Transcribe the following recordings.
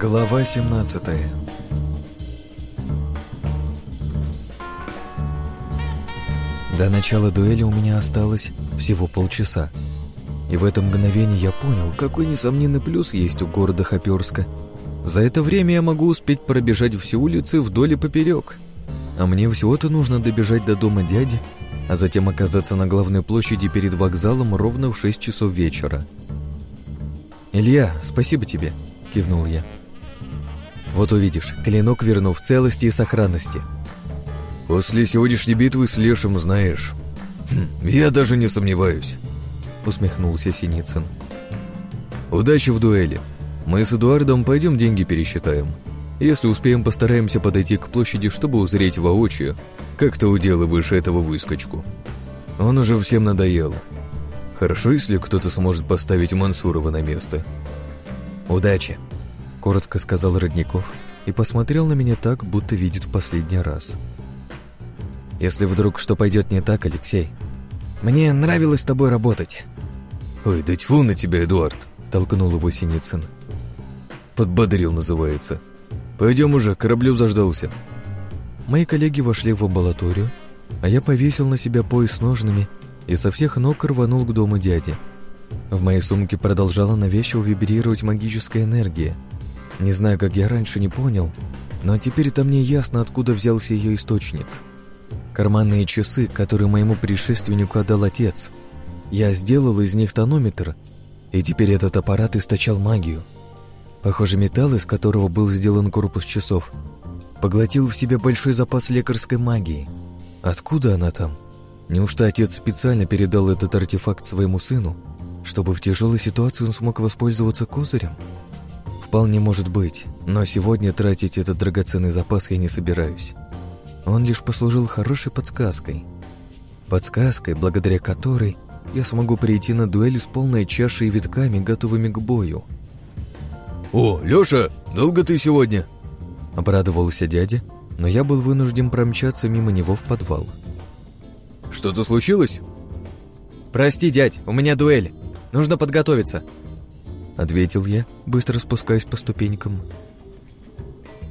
Глава 17 До начала дуэли у меня осталось всего полчаса. И в это мгновение я понял, какой несомненный плюс есть у города Хоперска. За это время я могу успеть пробежать все улицы вдоль и поперек. А мне всего-то нужно добежать до дома дяди, а затем оказаться на главной площади перед вокзалом ровно в 6 часов вечера. «Илья, спасибо тебе», — кивнул я. «Вот увидишь, клинок верну в целости и сохранности». «После сегодняшней битвы с Лешем знаешь. Хм, я даже не сомневаюсь», — усмехнулся Синицын. «Удачи в дуэли. Мы с Эдуардом пойдем деньги пересчитаем. Если успеем, постараемся подойти к площади, чтобы узреть воочию, как ты уделываешь этого выскочку. Он уже всем надоел. Хорошо, если кто-то сможет поставить Мансурова на место». «Удачи», — коротко сказал Родников и посмотрел на меня так, будто видит в последний раз. Если вдруг что пойдет не так, Алексей, мне нравилось с тобой работать. Ой, да тьфу на тебя, Эдуард, толкнул его Синицын. Подбодрил, называется. Пойдем уже, кораблю заждался. Мои коллеги вошли в амбулаторию, а я повесил на себя пояс с ножными и со всех ног рванул к дому дяди. В моей сумке продолжала навязчиво вибрировать магическая энергия. Не знаю, как я раньше не понял, но теперь-то мне ясно, откуда взялся ее источник — Карманные часы, которые моему предшественнику отдал отец. Я сделал из них тонометр, и теперь этот аппарат источал магию. Похоже, металл, из которого был сделан корпус часов, поглотил в себя большой запас лекарской магии. Откуда она там? Неужто отец специально передал этот артефакт своему сыну, чтобы в тяжелой ситуации он смог воспользоваться козырем? Вполне может быть, но сегодня тратить этот драгоценный запас я не собираюсь. Он лишь послужил хорошей подсказкой. Подсказкой, благодаря которой я смогу прийти на дуэль с полной чашей и витками, готовыми к бою. «О, Лёша, долго ты сегодня?» Обрадовался дядя, но я был вынужден промчаться мимо него в подвал. «Что-то случилось?» «Прости, дядь, у меня дуэль. Нужно подготовиться», — ответил я, быстро спускаясь по ступенькам.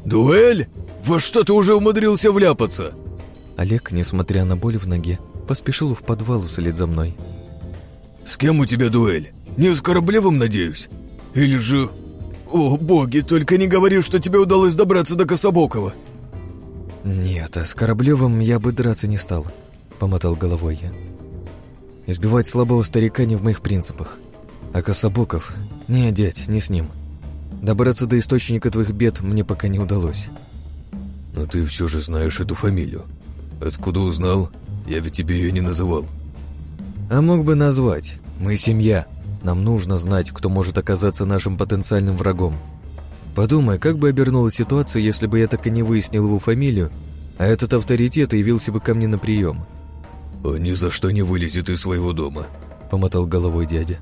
«Дуэль? Во что ты уже умудрился вляпаться?» Олег, несмотря на боль в ноге, поспешил в подвал вслед за мной. «С кем у тебя дуэль? Не с Кораблевым, надеюсь? Или же... О, боги, только не говори, что тебе удалось добраться до Кособокова!» «Нет, а с Кораблевым я бы драться не стал», — помотал головой я. «Избивать слабого старика не в моих принципах. А Кособоков... Не, дядь, не с ним. Добраться до источника твоих бед мне пока не удалось. Но ты все же знаешь эту фамилию. Откуда узнал? Я ведь тебе ее не называл. А мог бы назвать. Мы семья. Нам нужно знать, кто может оказаться нашим потенциальным врагом. Подумай, как бы обернулась ситуация, если бы я так и не выяснил его фамилию, а этот авторитет явился бы ко мне на прием. «Он ни за что не вылезет из своего дома», — помотал головой дядя.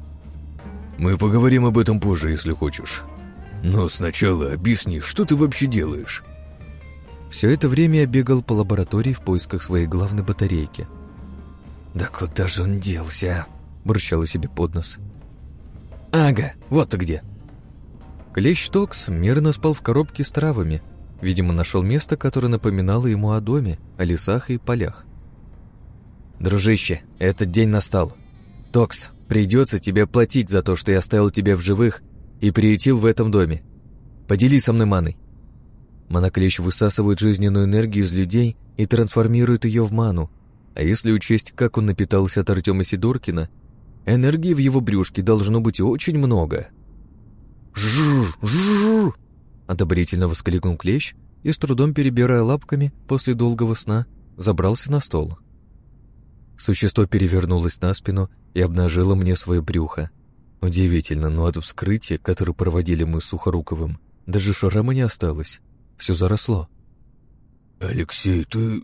«Мы поговорим об этом позже, если хочешь. Но сначала объясни, что ты вообще делаешь?» Все это время я бегал по лаборатории в поисках своей главной батарейки. «Да куда же он делся?» – бурчал себе под нос. «Ага, вот ты где!» Клещ Токс мирно спал в коробке с травами. Видимо, нашел место, которое напоминало ему о доме, о лесах и полях. «Дружище, этот день настал. Токс, придется тебе платить за то, что я оставил тебя в живых и приютил в этом доме. Поделись со мной маной. Моноклещ высасывает жизненную энергию из людей и трансформирует ее в ману, а если учесть, как он напитался от Артема Сидоркина, энергии в его брюшке должно быть очень много. «Жжж! Жжж!» — одобрительно воскликнул клещ и, с трудом перебирая лапками после долгого сна, забрался на стол. Существо перевернулось на спину и обнажило мне свое брюхо. Удивительно, но от вскрытия, которое проводили мы с Сухоруковым, даже шрама не осталось. Все заросло. «Алексей, ты...»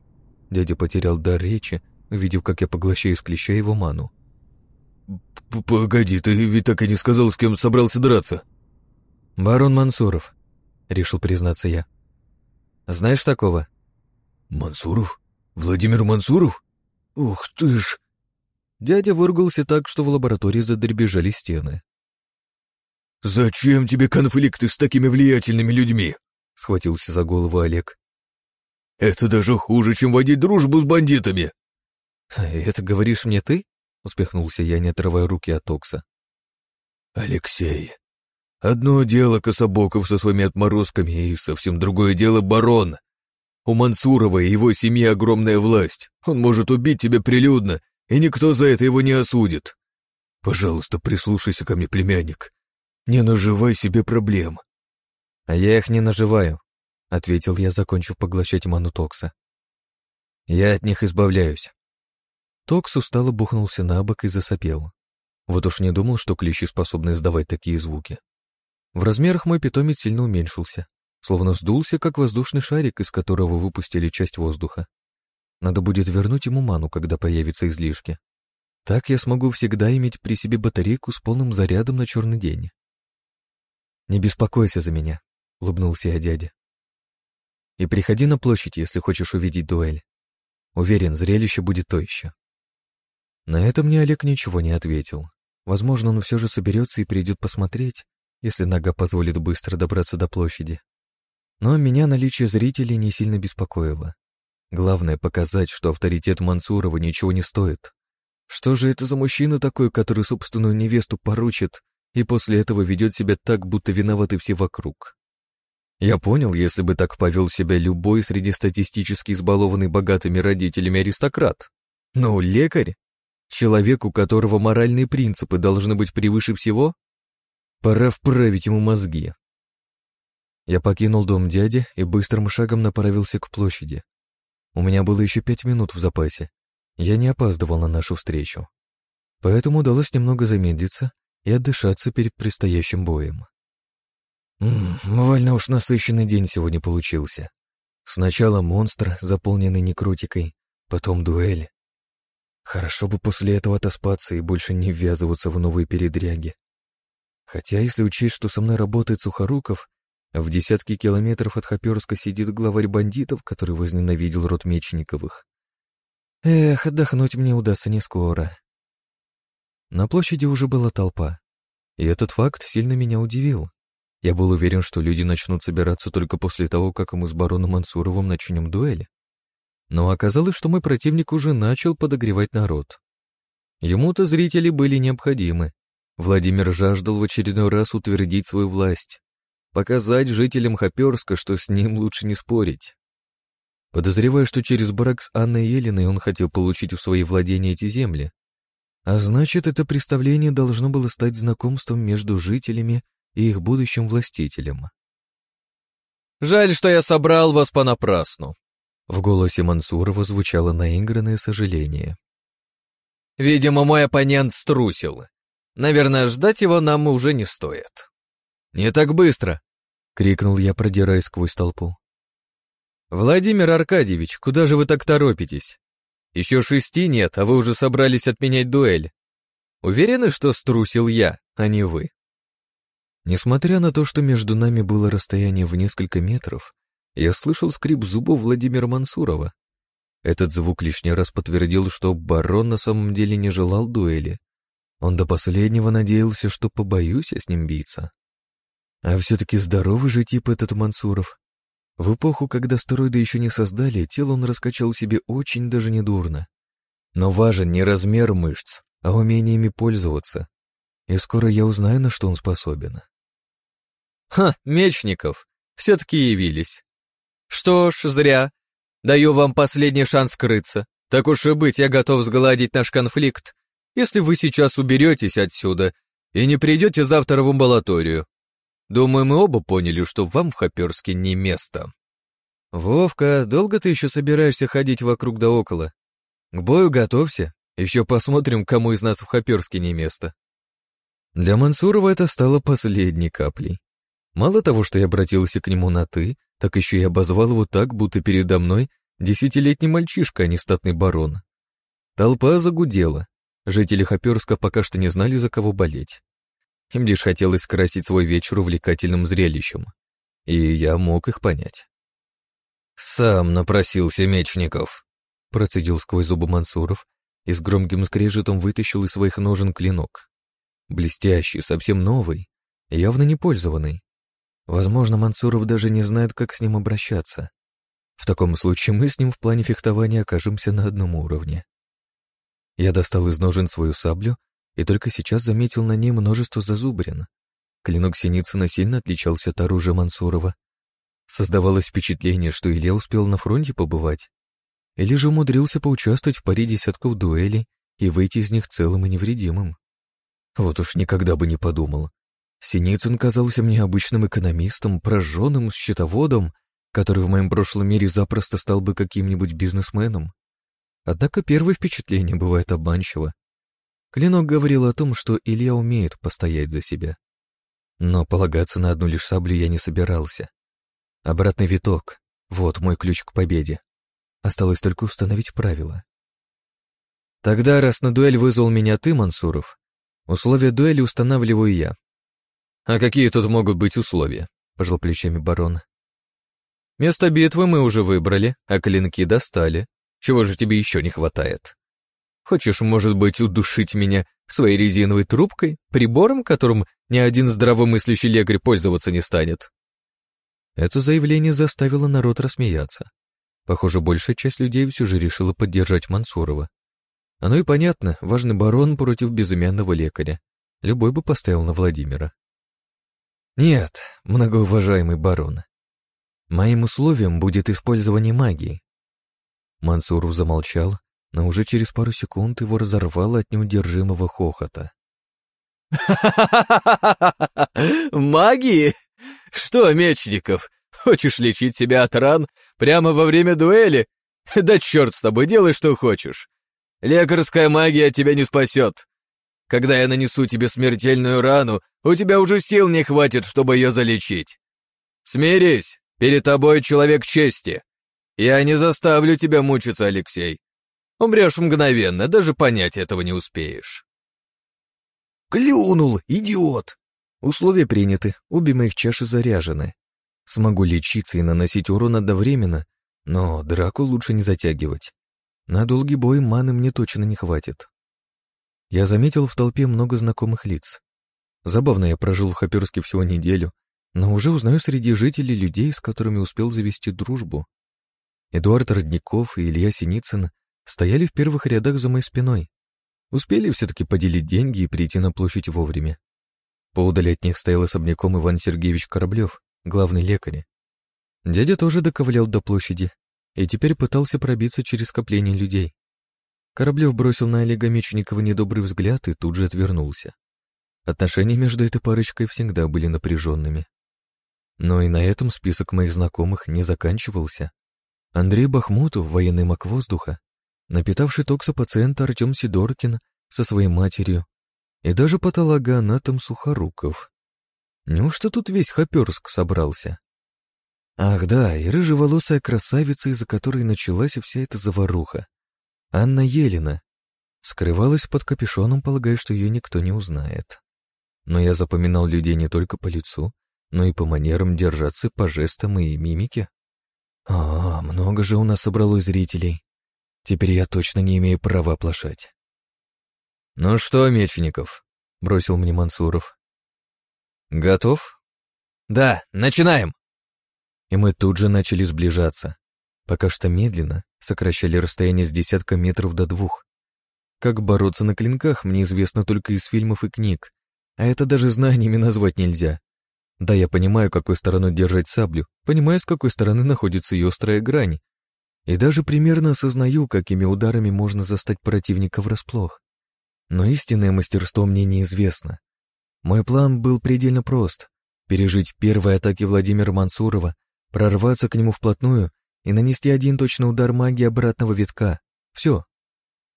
Дядя потерял дар речи, увидев, как я поглощаю из клеща его ману. «Погоди, ты ведь так и не сказал, с кем собрался драться?» «Барон Мансуров», — решил признаться я. «Знаешь такого?» «Мансуров? Владимир Мансуров? Ух ты ж!» Дядя выругался так, что в лаборатории задребежали стены. «Зачем тебе конфликты с такими влиятельными людьми?» — схватился за голову Олег. «Это даже хуже, чем водить дружбу с бандитами!» «Это говоришь мне ты?» — успехнулся я, не отрывая руки от Окса. «Алексей, одно дело Кособоков со своими отморозками, и совсем другое дело барон. У Мансурова и его семьи огромная власть. Он может убить тебя прилюдно, и никто за это его не осудит. Пожалуйста, прислушайся ко мне, племянник. Не наживай себе проблем. А я их не наживаю, ответил я, закончив поглощать ману Токса. Я от них избавляюсь. Токс устало бухнулся на бок и засопел. Вот уж не думал, что клещи способны издавать такие звуки. В размерах мой питомец сильно уменьшился, словно сдулся, как воздушный шарик, из которого выпустили часть воздуха. Надо будет вернуть ему ману, когда появятся излишки. Так я смогу всегда иметь при себе батарейку с полным зарядом на черный день. «Не беспокойся за меня», — улыбнулся я дяде. «И приходи на площадь, если хочешь увидеть дуэль. Уверен, зрелище будет то еще». На это мне Олег ничего не ответил. Возможно, он все же соберется и придет посмотреть, если нога позволит быстро добраться до площади. Но меня наличие зрителей не сильно беспокоило. Главное — показать, что авторитет Мансурова ничего не стоит. Что же это за мужчина такой, который собственную невесту поручит и после этого ведет себя так, будто виноваты все вокруг? Я понял, если бы так повел себя любой среди статистически избалованный богатыми родителями аристократ. Но лекарь? Человек, у которого моральные принципы должны быть превыше всего? Пора вправить ему мозги. Я покинул дом дяди и быстрым шагом направился к площади. У меня было еще пять минут в запасе. Я не опаздывал на нашу встречу. Поэтому удалось немного замедлиться и отдышаться перед предстоящим боем. М вольно уж насыщенный день сегодня получился. Сначала монстр, заполненный некрутикой, потом дуэль. Хорошо бы после этого отоспаться и больше не ввязываться в новые передряги. Хотя, если учесть, что со мной работает Сухоруков, в десятки километров от Хоперска сидит главарь бандитов, который возненавидел род Мечниковых. Эх, отдохнуть мне удастся не скоро. На площади уже была толпа, и этот факт сильно меня удивил. Я был уверен, что люди начнут собираться только после того, как мы с бароном Мансуровым начнем дуэль. Но оказалось, что мой противник уже начал подогревать народ. Ему-то зрители были необходимы. Владимир жаждал в очередной раз утвердить свою власть показать жителям Хоперска, что с ним лучше не спорить. Подозреваю, что через брак с Анной Еленой он хотел получить в свои владения эти земли. А значит, это представление должно было стать знакомством между жителями и их будущим властителем. «Жаль, что я собрал вас понапрасну», — в голосе Мансурова звучало наигранное сожаление. «Видимо, мой оппонент струсил. Наверное, ждать его нам уже не стоит». «Не так быстро!» — крикнул я, продираясь сквозь толпу. «Владимир Аркадьевич, куда же вы так торопитесь? Еще шести нет, а вы уже собрались отменять дуэль. Уверены, что струсил я, а не вы?» Несмотря на то, что между нами было расстояние в несколько метров, я слышал скрип зубов Владимира Мансурова. Этот звук лишний раз подтвердил, что барон на самом деле не желал дуэли. Он до последнего надеялся, что побоюсь я с ним биться. А все-таки здоровый же тип этот Мансуров. В эпоху, когда стероиды еще не создали, тело он раскачал себе очень даже недурно. Но важен не размер мышц, а умение ими пользоваться. И скоро я узнаю, на что он способен. Ха, Мечников, все-таки явились. Что ж, зря. Даю вам последний шанс скрыться. Так уж и быть, я готов сгладить наш конфликт, если вы сейчас уберетесь отсюда и не придете завтра в амбулаторию. Думаю, мы оба поняли, что вам в Хоперске не место. Вовка, долго ты еще собираешься ходить вокруг да около? К бою готовься, еще посмотрим, кому из нас в Хоперске не место. Для Мансурова это стало последней каплей. Мало того, что я обратился к нему на «ты», так еще и обозвал его так, будто передо мной десятилетний мальчишка, а не статный барон. Толпа загудела. Жители Хоперска пока что не знали, за кого болеть. Им лишь хотелось скрасить свой вечер увлекательным зрелищем. И я мог их понять. «Сам напросился Мечников», — процедил сквозь зубы Мансуров и с громким скрежетом вытащил из своих ножен клинок. Блестящий, совсем новый, явно не пользованный. Возможно, Мансуров даже не знает, как с ним обращаться. В таком случае мы с ним в плане фехтования окажемся на одном уровне. Я достал из ножен свою саблю и только сейчас заметил на ней множество зазубрин. Клинок Синицына сильно отличался от оружия Мансурова. Создавалось впечатление, что Илья успел на фронте побывать. Или же умудрился поучаствовать в паре десятков дуэлей и выйти из них целым и невредимым. Вот уж никогда бы не подумал. Синицын казался мне обычным экономистом, прожженным счетоводом, который в моем прошлом мире запросто стал бы каким-нибудь бизнесменом. Однако первое впечатление бывает обманчиво. Клинок говорил о том, что Илья умеет постоять за себя. Но полагаться на одну лишь саблю я не собирался. Обратный виток — вот мой ключ к победе. Осталось только установить правила. Тогда, раз на дуэль вызвал меня ты, Мансуров, условия дуэли устанавливаю я. А какие тут могут быть условия? Пожал плечами барон. Место битвы мы уже выбрали, а клинки достали. Чего же тебе еще не хватает? Хочешь, может быть, удушить меня своей резиновой трубкой, прибором, которым ни один здравомыслящий лекарь пользоваться не станет?» Это заявление заставило народ рассмеяться. Похоже, большая часть людей все же решила поддержать Мансурова. Оно и понятно, важный барон против безымянного лекаря. Любой бы поставил на Владимира. Нет, многоуважаемый барон. Моим условием будет использование магии. Мансуров замолчал, но уже через пару секунд его разорвало от неудержимого хохота. Магии? Что, Мечников, хочешь лечить себя от ран прямо во время дуэли? Да черт с тобой, делай что хочешь. Лекарская магия тебя не спасет. Когда я нанесу тебе смертельную рану, у тебя уже сил не хватит, чтобы ее залечить. Смирись, перед тобой человек чести. Я не заставлю тебя мучиться, Алексей. Умрешь мгновенно, даже понять этого не успеешь. Клюнул, идиот! Условия приняты, обе моих чаши заряжены. Смогу лечиться и наносить урон одновременно, но драку лучше не затягивать. На долгий бой маны мне точно не хватит. Я заметил в толпе много знакомых лиц. Забавно, я прожил в Хаперске всего неделю, но уже узнаю среди жителей людей, с которыми успел завести дружбу. Эдуард Родников и Илья Синицын стояли в первых рядах за моей спиной. Успели все-таки поделить деньги и прийти на площадь вовремя. Поудали от них стоял особняком Иван Сергеевич Кораблев, главный лекарь. Дядя тоже доковылял до площади и теперь пытался пробиться через скопление людей. Кораблев бросил на Олега Мечникова недобрый взгляд и тут же отвернулся. Отношения между этой парочкой всегда были напряженными. Но и на этом список моих знакомых не заканчивался. Андрей Бахмутов, военный маг воздуха, напитавший токсопациента Артем Сидоркин со своей матерью и даже патологоанатом Сухоруков. Неужто тут весь Хоперск собрался? Ах да, и рыжеволосая красавица, из-за которой началась вся эта заваруха. Анна Елена. Скрывалась под капюшоном, полагая, что ее никто не узнает. Но я запоминал людей не только по лицу, но и по манерам держаться, по жестам и мимике. А, много же у нас собралось зрителей. Теперь я точно не имею права оплошать. «Ну что, Мечников?» — бросил мне Мансуров. «Готов?» «Да, начинаем!» И мы тут же начали сближаться. Пока что медленно сокращали расстояние с десятка метров до двух. Как бороться на клинках, мне известно только из фильмов и книг, а это даже знаниями назвать нельзя. Да, я понимаю, какой стороной держать саблю, понимаю, с какой стороны находится ее острая грань, и даже примерно осознаю, какими ударами можно застать противника врасплох. Но истинное мастерство мне неизвестно. Мой план был предельно прост — пережить первые атаки Владимира Мансурова, прорваться к нему вплотную и нанести один точный удар магии обратного витка. Все.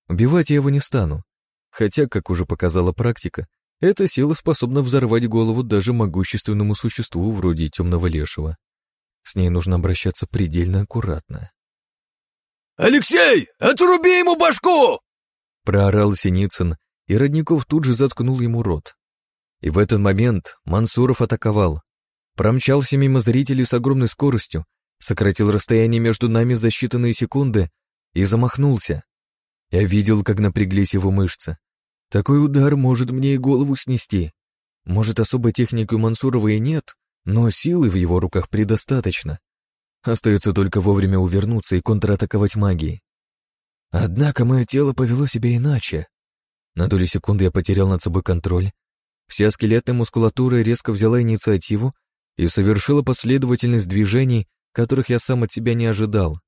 Убивать я его не стану. Хотя, как уже показала практика, эта сила способна взорвать голову даже могущественному существу вроде темного лешего. С ней нужно обращаться предельно аккуратно. «Алексей, отруби ему башку!» Проорал Синицын, и Родников тут же заткнул ему рот. И в этот момент Мансуров атаковал. Промчался мимо зрителей с огромной скоростью, сократил расстояние между нами за считанные секунды и замахнулся. Я видел, как напряглись его мышцы. Такой удар может мне и голову снести. Может, особой техники у Мансурова и нет, но силы в его руках предостаточно. Остается только вовремя увернуться и контратаковать магией. Однако мое тело повело себя иначе. На долю секунды я потерял над собой контроль. Вся скелетная мускулатура резко взяла инициативу и совершила последовательность движений, которых я сам от себя не ожидал.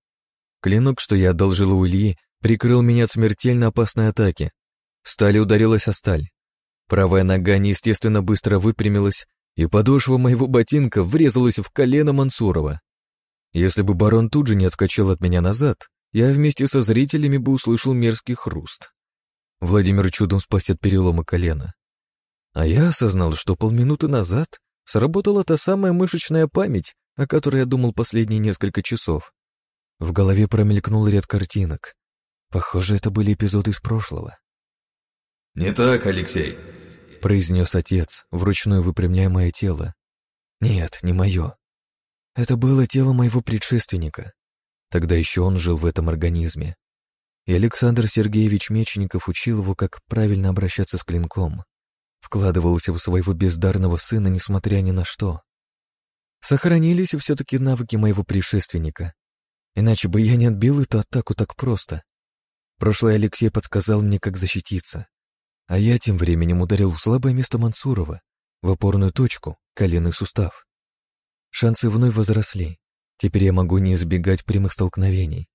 Клинок, что я одолжил у Ильи, прикрыл меня от смертельно опасной атаки. Сталь ударилась о сталь. Правая нога неестественно быстро выпрямилась, и подошва моего ботинка врезалась в колено Мансурова. Если бы барон тут же не отскочил от меня назад, я вместе со зрителями бы услышал мерзкий хруст. Владимир чудом спас от перелома колена. А я осознал, что полминуты назад сработала та самая мышечная память, о которой я думал последние несколько часов. В голове промелькнул ряд картинок. Похоже, это были эпизоды из прошлого. «Не так, Алексей», — произнес отец, вручную выпрямляя мое тело. «Нет, не мое. Это было тело моего предшественника. Тогда еще он жил в этом организме. И Александр Сергеевич Мечников учил его, как правильно обращаться с клинком. Вкладывался в своего бездарного сына, несмотря ни на что. Сохранились все-таки навыки моего предшественника. Иначе бы я не отбил эту атаку так просто. Прошлый Алексей подсказал мне, как защититься. А я тем временем ударил в слабое место Мансурова, в опорную точку, коленный сустав. Шансы вновь возросли. Теперь я могу не избегать прямых столкновений.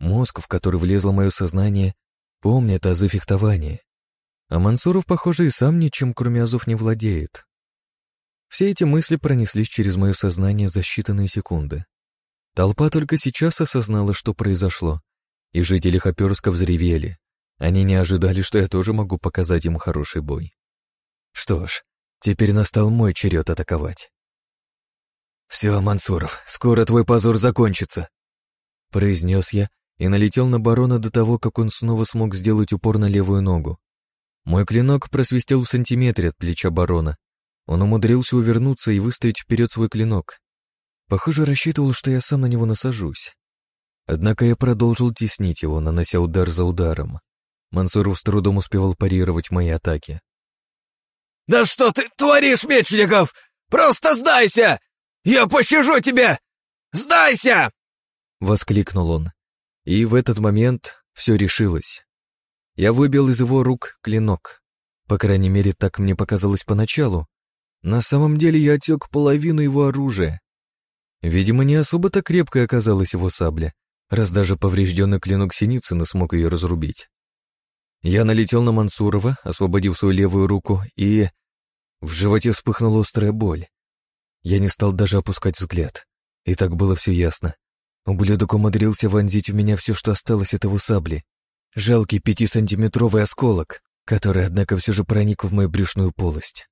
Мозг, в который влезло мое сознание, помнит азы фехтования. А Мансуров, похоже, и сам ничем, кроме азов, не владеет. Все эти мысли пронеслись через мое сознание за считанные секунды. Толпа только сейчас осознала, что произошло, и жители Хоперска взревели. Они не ожидали, что я тоже могу показать им хороший бой. Что ж, теперь настал мой черед атаковать. «Все, Мансуров, скоро твой позор закончится», — произнес я и налетел на барона до того, как он снова смог сделать упор на левую ногу. Мой клинок просвистел в сантиметре от плеча барона. Он умудрился увернуться и выставить вперед свой клинок. Похоже, рассчитывал, что я сам на него насажусь. Однако я продолжил теснить его, нанося удар за ударом. Мансуров с трудом успевал парировать мои атаки. «Да что ты творишь, Мечников? Просто сдайся! Я пощажу тебя! Сдайся!» Воскликнул он. И в этот момент все решилось. Я выбил из его рук клинок. По крайней мере, так мне показалось поначалу. На самом деле я отек половину его оружия. Видимо, не особо-то крепкой оказалась его сабля, раз даже поврежденный клинок Синицына смог ее разрубить. Я налетел на Мансурова, освободив свою левую руку, и... В животе вспыхнула острая боль. Я не стал даже опускать взгляд. И так было все ясно. Ублюдок умудрился вонзить в меня все, что осталось от его сабли. Жалкий пятисантиметровый осколок, который, однако, все же проник в мою брюшную полость.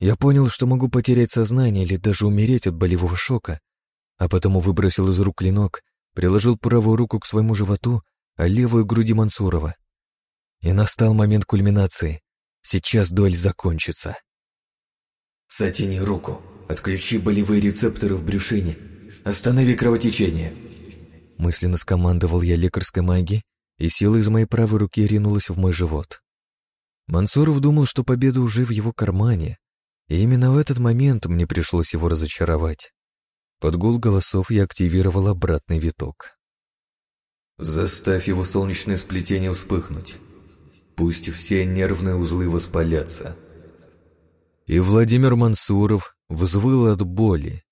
Я понял, что могу потерять сознание или даже умереть от болевого шока, а потому выбросил из рук клинок, приложил правую руку к своему животу, а левую — к груди Мансурова. И настал момент кульминации. Сейчас дуэль закончится. «Затяни руку», Отключи болевые рецепторы в брюшине. Останови кровотечение. Мысленно скомандовал я лекарской магией, и сила из моей правой руки ринулась в мой живот. Мансуров думал, что победа уже в его кармане, и именно в этот момент мне пришлось его разочаровать. Под гул голосов я активировал обратный виток. Заставь его солнечное сплетение вспыхнуть. Пусть все нервные узлы воспалятся. И Владимир Мансуров взвыл от боли.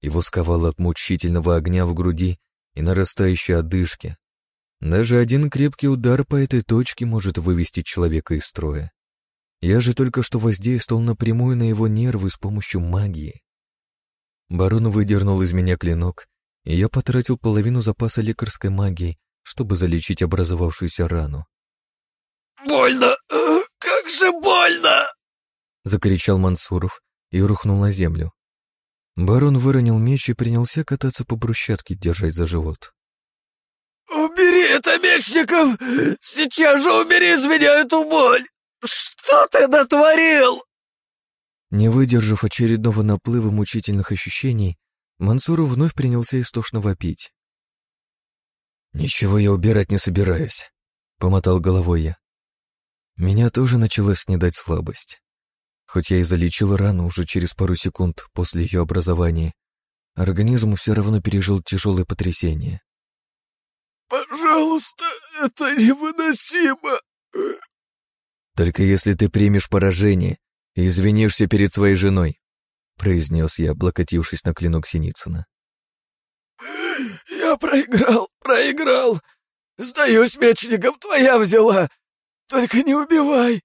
Его сковало от мучительного огня в груди и нарастающей одышки. Даже один крепкий удар по этой точке может вывести человека из строя. Я же только что воздействовал напрямую на его нервы с помощью магии. Барон выдернул из меня клинок, и я потратил половину запаса лекарской магии, чтобы залечить образовавшуюся рану. «Больно! Как же больно!» — закричал Мансуров и рухнул на землю. Барон выронил меч и принялся кататься по брусчатке, держать за живот. «Убери это, Мечников! Сейчас же убери из меня эту боль! Что ты натворил?» Не выдержав очередного наплыва мучительных ощущений, Мансуров вновь принялся истошно вопить. «Ничего я убирать не собираюсь», — помотал головой я. Меня тоже начала снедать слабость. Хоть я и залечил рану уже через пару секунд после ее образования, организм все равно пережил тяжелое потрясение. «Пожалуйста, это невыносимо!» «Только если ты примешь поражение и извинишься перед своей женой», произнес я, облокотившись на клинок Синицына. «Я проиграл, проиграл! Сдаюсь мечником, твоя взяла! Только не убивай!»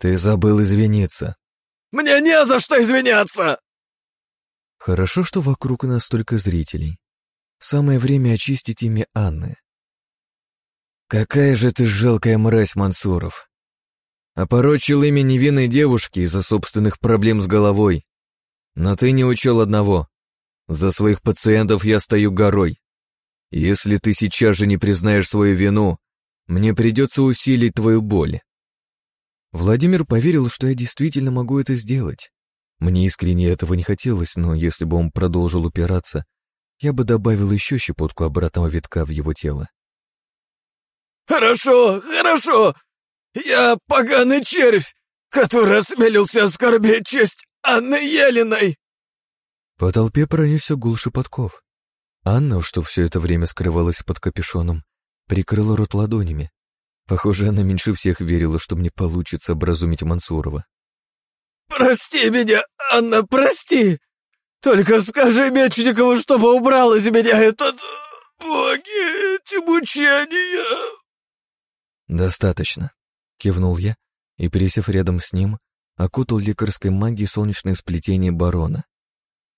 «Ты забыл извиниться». «Мне не за что извиняться!» Хорошо, что вокруг нас столько зрителей. Самое время очистить имя Анны. Какая же ты жалкая мразь, Мансуров. Опорочил имя невинной девушки из-за собственных проблем с головой. Но ты не учел одного. За своих пациентов я стою горой. Если ты сейчас же не признаешь свою вину, мне придется усилить твою боль. Владимир поверил, что я действительно могу это сделать. Мне искренне этого не хотелось, но если бы он продолжил упираться, я бы добавил еще щепотку обратного витка в его тело. «Хорошо, хорошо! Я поганый червь, который осмелился оскорбить честь Анны Елиной!» По толпе пронесся гул шепотков. Анна, что все это время скрывалась под капюшоном, прикрыла рот ладонями. Похоже, она меньше всех верила, что мне получится образумить Мансурова. «Прости меня, Анна, прости! Только скажи Мечникову, чтобы убрал из меня этот... боги, эти мучения!» «Достаточно», — кивнул я и, пересев рядом с ним, окутал лекарской магией солнечное сплетение барона,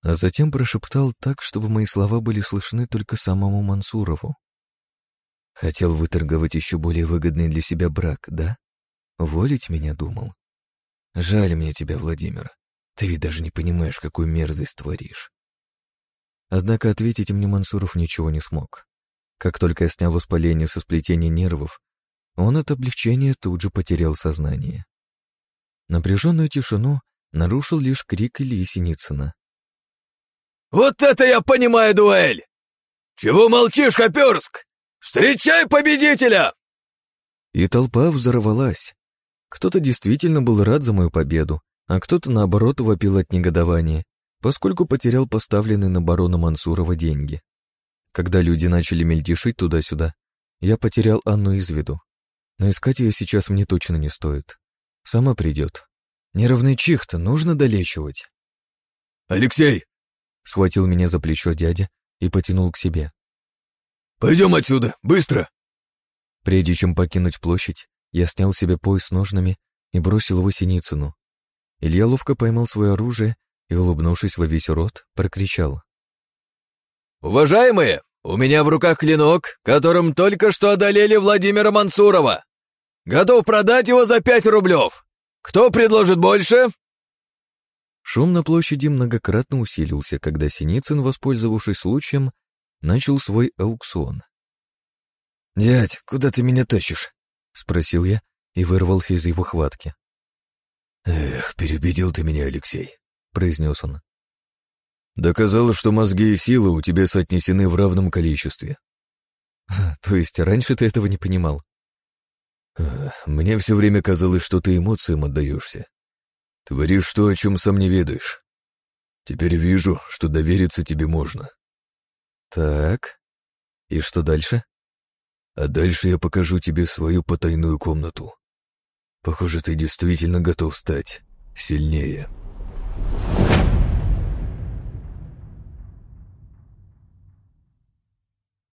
а затем прошептал так, чтобы мои слова были слышны только самому Мансурову. Хотел выторговать еще более выгодный для себя брак, да? Волить меня думал. Жаль мне тебя, Владимир. Ты ведь даже не понимаешь, какую мерзость творишь. Однако ответить мне Мансуров ничего не смог. Как только я снял воспаление со сплетения нервов, он от облегчения тут же потерял сознание. Напряженную тишину нарушил лишь крик Ильи Синицына. «Вот это я понимаю дуэль! Чего молчишь, Хоперск? Встречай победителя!» И толпа взорвалась. Кто-то действительно был рад за мою победу, а кто-то, наоборот, вопил от негодования, поскольку потерял поставленные на барона Мансурова деньги. Когда люди начали мельтешить туда-сюда, я потерял Анну из виду. Но искать ее сейчас мне точно не стоит. Сама придет. Нервный чих-то нужно долечивать. «Алексей!» — схватил меня за плечо дядя и потянул к себе. «Пойдем отсюда, быстро!» Прежде чем покинуть площадь, я снял себе пояс с ножнами и бросил его Синицыну. Илья ловко поймал свое оружие и, улыбнувшись во весь рот, прокричал. «Уважаемые, у меня в руках клинок, которым только что одолели Владимира Мансурова. Готов продать его за пять рублев. Кто предложит больше?» Шум на площади многократно усилился, когда Синицын, воспользовавшись случаем, начал свой аукцион. «Дядь, куда ты меня тащишь?» — спросил я и вырвался из его хватки. «Эх, перебедил ты меня, Алексей», — произнес он. Доказал, что мозги и силы у тебя соотнесены в равном количестве. То есть раньше ты этого не понимал? Мне все время казалось, что ты эмоциям отдаешься. Творишь то, о чем сам не ведаешь. Теперь вижу, что довериться тебе можно. Так, и что дальше? А дальше я покажу тебе свою потайную комнату. Похоже, ты действительно готов стать сильнее.